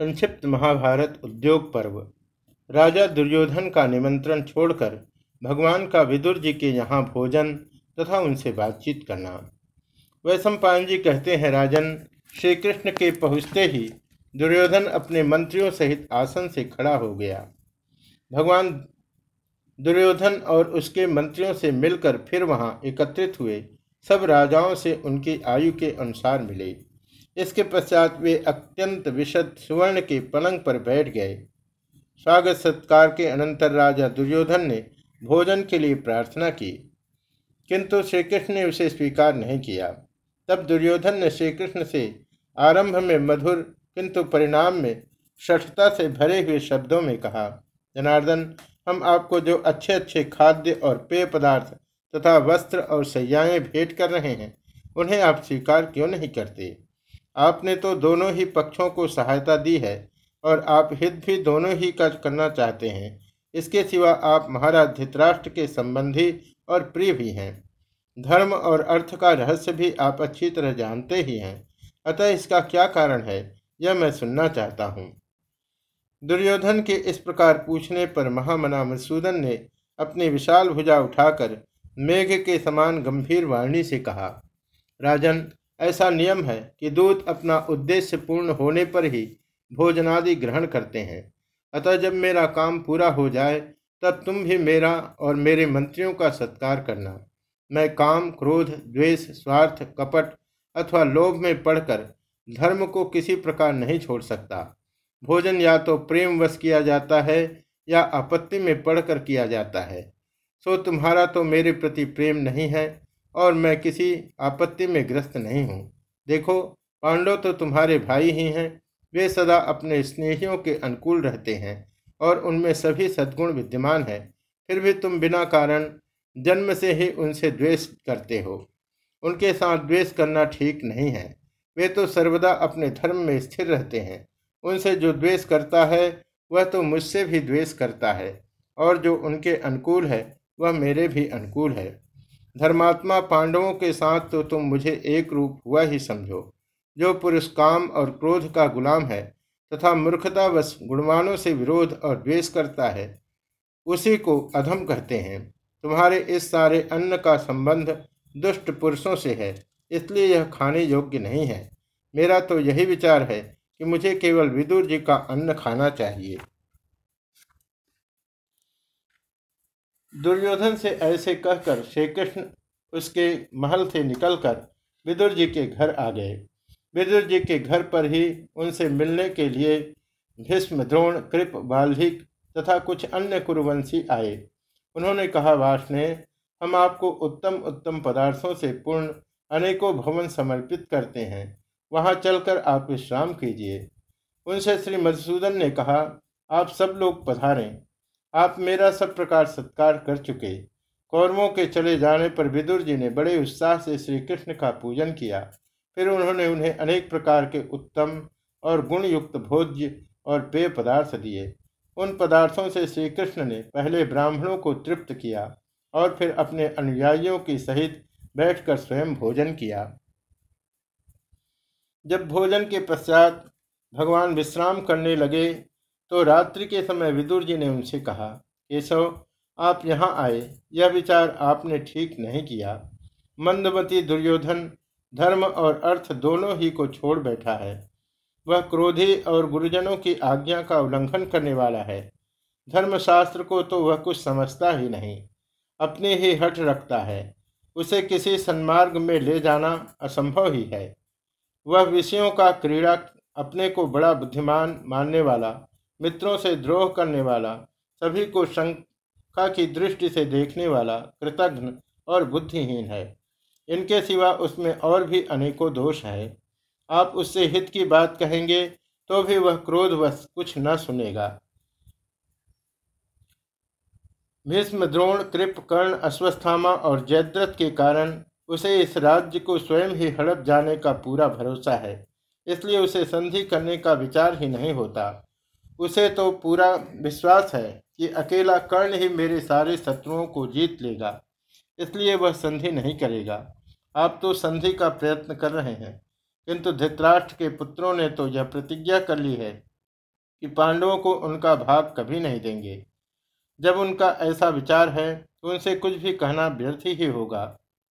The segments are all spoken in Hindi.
संक्षिप्त महाभारत उद्योग पर्व। राजा दुर्योधन का निमंत्रण छोड़कर भगवान का विदुर जी के यहाँ भोजन तथा उनसे बातचीत करना। वैशंपायन जी कहते हैं, राजन श्री कृष्ण के पहुँचते ही दुर्योधन अपने मंत्रियों सहित आसन से खड़ा हो गया। भगवान दुर्योधन और उसके मंत्रियों से मिलकर फिर वहाँ एकत्रित हुए। सब राजाओं से उनकी आयु के अनुसार मिले। इसके पश्चात वे अत्यंत विशद सुवर्ण के पलंग पर बैठ गए। स्वागत सत्कार के अनंतर राजा दुर्योधन ने भोजन के लिए प्रार्थना की, किंतु श्री कृष्ण ने उसे स्वीकार नहीं किया। तब दुर्योधन ने श्री कृष्ण से, आरंभ में मधुर, किंतु परिणाम में शठता से भरे हुए शब्दों में कहा, जनार्दन, हम आपको जो अच्छे अच्छे खाद्य और पेय पदार्थ तथा वस्त्र और सैयाएँ भेंट कर रहे हैं, उन्हें आप स्वीकार क्यों नहीं करते आपने तो दोनों ही पक्षों को सहायता दी है और आप हित भी दोनों ही का करना चाहते हैं। इसके सिवा आप महाराज धृतराष्ट्र के संबंधी और प्रिय भी हैं। धर्म और अर्थ का रहस्य भी आप अच्छी तरह जानते ही हैं। अतः इसका क्या कारण है, यह मैं सुनना चाहता हूँ। दुर्योधन के इस प्रकार पूछने पर महामना मसूदन ने अपनी विशाल भुजा उठाकर मेघ के समान गंभीर वाणी से कहा, राजन ऐसा नियम है कि दूत अपना उद्देश्य पूर्ण होने पर ही भोजनादि ग्रहण करते हैं। अतः जब मेरा काम पूरा हो जाए, तब तुम भी मेरा और मेरे मंत्रियों का सत्कार करना। मैं काम, क्रोध, द्वेष, स्वार्थ, कपट अथवा लोभ में पढ़कर धर्म को किसी प्रकार नहीं छोड़ सकता। भोजन या तो प्रेम वश किया जाता है या आपत्ति में पढ़कर किया जाता है। सो तुम्हारा तो मेरे प्रति प्रेम नहीं है और मैं किसी आपत्ति में ग्रस्त नहीं हूँ। देखो, पांडव तो तुम्हारे भाई ही हैं। वे सदा अपने स्नेहियों के अनुकूल रहते हैं और उनमें सभी सद्गुण विद्यमान है। फिर भी तुम बिना कारण जन्म से ही उनसे द्वेष करते हो। उनके साथ द्वेष करना ठीक नहीं है। वे तो सर्वदा अपने धर्म में स्थिर रहते हैं। उनसे जो द्वेष करता है, वह तो मुझसे भी द्वेष करता है और जो उनके अनुकूल है, वह मेरे भी अनुकूल है। धर्मात्मा पांडवों के साथ तो तुम मुझे एक रूप हुआ ही समझो। जो पुरुष काम और क्रोध का गुलाम है तथा मूर्खतावश गुणवानों से विरोध और द्वेष करता है, उसी को अधम कहते हैं। तुम्हारे इस सारे अन्न का संबंध दुष्ट पुरुषों से है, इसलिए यह खाने योग्य नहीं है। मेरा तो यही विचार है कि मुझे केवल विदुर जी का अन्न खाना चाहिए। दुर्योधन से ऐसे कहकर श्री कृष्ण उसके महल से निकलकर विदुर जी के घर आ गए। विदुर जी के घर पर ही उनसे मिलने के लिए भीष्म, द्रोण, कृप बाल्धिक तथा कुछ अन्य कुरुवंशी आए। उन्होंने कहा वाष्णे हम आपको उत्तम उत्तम पदार्थों से पूर्ण अनेकों भवन समर्पित करते हैं। वहाँ चलकर आप विश्राम कीजिए। उनसे श्री मधुसूदन ने कहा, आप सब लोग पधारें। आप मेरा सब प्रकार सत्कार कर चुके। कौरवों के चले जाने पर विदुर जी ने बड़े उत्साह से श्री कृष्ण का पूजन किया। फिर उन्होंने उन्हें अनेक प्रकार के उत्तम और गुणयुक्त भोज्य और पेय पदार्थ दिए। उन पदार्थों से श्री कृष्ण ने पहले ब्राह्मणों को तृप्त किया और फिर अपने अनुयायियों की सहित बैठकर स्वयं भोजन किया। जब भोजन के पश्चात भगवान विश्राम करने लगे तो रात्रि के समय विदुर जी ने उनसे कहा, केशव, आप यहाँ आए। यह विचार आपने ठीक नहीं किया। मंदमती दुर्योधन, धर्म और अर्थ दोनों ही को छोड़ बैठा है। वह क्रोधी और गुरुजनों की आज्ञा का उल्लंघन करने वाला है। धर्मशास्त्र को तो वह कुछ समझता ही नहीं। अपने ही हट रखता है। उसे किसी सन्मार्ग में ले जाना असंभव ही है। वह विषयों का क्रीड़ा अपने को बड़ा बुद्धिमान मानने वाला मित्रों से द्रोह करने वाला, सभी को शंका की दृष्टि से देखने वाला कृतघ्न और बुद्धिहीन है। इनके सिवा उसमें और भी अनेकों दोष है। आप उससे हित की बात कहेंगे तो भी वह क्रोधवश कुछ न सुनेगा। भीष्म, द्रोण, कृप, कर्ण, अश्वस्थामा और जयद्रथ के कारण उसे इस राज्य को स्वयं ही हड़प जाने का पूरा भरोसा है। इसलिए उसे संधि करने का विचार ही नहीं होता। उसे तो पूरा विश्वास है कि अकेला कर्ण ही मेरे सारे शत्रुओं को जीत लेगा, इसलिए वह संधि नहीं करेगा। आप तो संधि का प्रयत्न कर रहे हैं, किंतु धृतराष्ट्र के पुत्रों ने तो यह प्रतिज्ञा कर ली है कि पांडवों को उनका भाग कभी नहीं देंगे। जब उनका ऐसा विचार है तो उनसे कुछ भी कहना व्यर्थ ही होगा।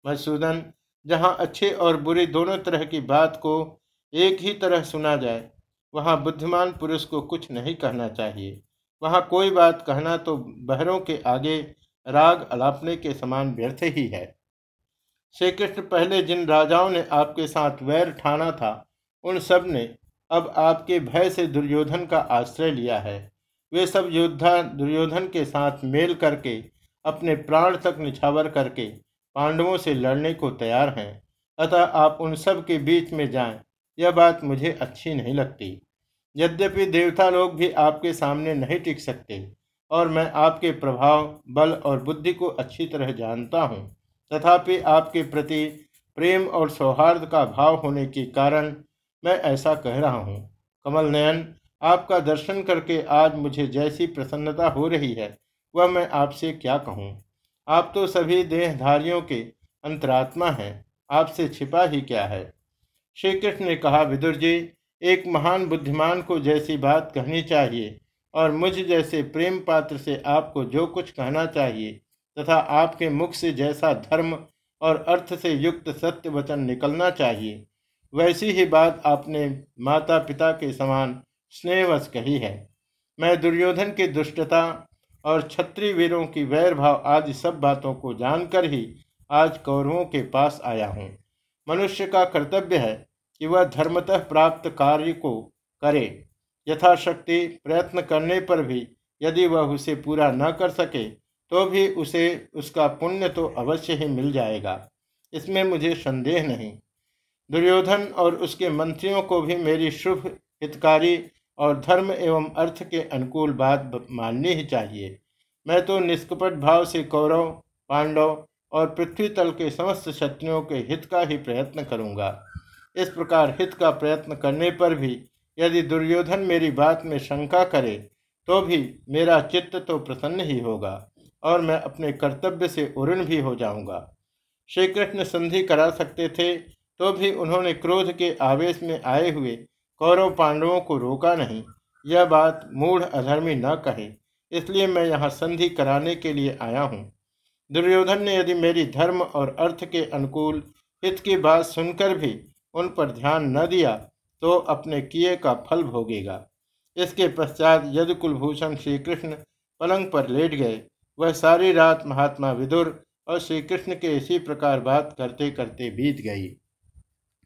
मधुसूदन, जहाँ अच्छे और बुरे दोनों तरह की बात को एक ही तरह सुना जाए वहाँ बुद्धिमान पुरुष को कुछ नहीं कहना चाहिए। वहाँ कोई बात कहना तो बहरों के आगे राग अलापने के समान व्यर्थ ही है। श्री कृष्ण पहले जिन राजाओं ने आपके साथ वैर ठाना था, उन सबने अब आपके भय से दुर्योधन का आश्रय लिया है। वे सब योद्धा दुर्योधन के साथ मेल करके, अपने प्राण तक निछावर करके, पांडवों से लड़ने को तैयार हैं। अतः आप उन सब के बीच में जाएँ। यह बात मुझे अच्छी नहीं लगती। यद्यपि देवता लोग भी आपके सामने नहीं टिक सकते, और मैं आपके प्रभाव, बल और बुद्धि को अच्छी तरह जानता हूँ, तथापि आपके प्रति प्रेम और सौहार्द का भाव होने के कारण मैं ऐसा कह रहा हूँ। कमल नयन, आपका दर्शन करके आज मुझे जैसी प्रसन्नता हो रही है, वह मैं आपसे क्या कहूँ? आप तो सभी देहधारियों के अंतरात्मा हैं, आपसे छिपा ही क्या है? श्री कृष्ण ने कहा, विदुर जी, एक महान बुद्धिमान को जैसी बात कहनी चाहिए और मुझ जैसे प्रेम पात्र से आपको जो कुछ कहना चाहिए तथा आपके मुख से जैसा धर्म और अर्थ से युक्त सत्य वचन निकलना चाहिए, वैसी ही बात आपने माता पिता के समान स्नेहवश कही है। मैं दुर्योधन की दुष्टता और क्षत्रिय वीरों की वैर भाव आदि सब बातों को जानकर ही आज कौरवों के पास आया हूँ। मनुष्य का कर्तव्य है कि वह धर्मतः प्राप्त कार्य को करे। यथाशक्ति प्रयत्न करने पर भी यदि वह उसे पूरा न कर सके तो भी उसे उसका पुण्य तो अवश्य ही मिल जाएगा। इसमें मुझे संदेह नहीं। दुर्योधन और उसके मंत्रियों को भी मेरी शुभ, हितकारी और धर्म एवं अर्थ के अनुकूल बात माननी ही चाहिए। मैं तो निष्कपट भाव से कौरव, पांडव और पृथ्वी तल के समस्त क्षत्रियों के हित का ही प्रयत्न करूँगा। इस प्रकार हित का प्रयत्न करने पर भी यदि दुर्योधन मेरी बात में शंका करे तो भी मेरा चित्त तो प्रसन्न ही होगा और मैं अपने कर्तव्य से उऋण भी हो जाऊँगा। श्री कृष्ण संधि करा सकते थे तो भी उन्होंने क्रोध के आवेश में आए हुए कौरव पांडवों को रोका नहीं। यह बात मूढ़ अधर्मी न कहे, इसलिए मैं यहाँ संधि कराने के लिए आया हूँ। दुर्योधन ने यदि मेरी धर्म और अर्थ के अनुकूल हित की बात सुनकर भी उन पर ध्यान न दिया तो अपने किए का फल भोगेगा। इसके पश्चात यदि कुलभूषण श्री कृष्ण पलंग पर लेट गए, वह सारी रात महात्मा विदुर और श्री कृष्ण के इसी प्रकार बात करते करते बीत गई।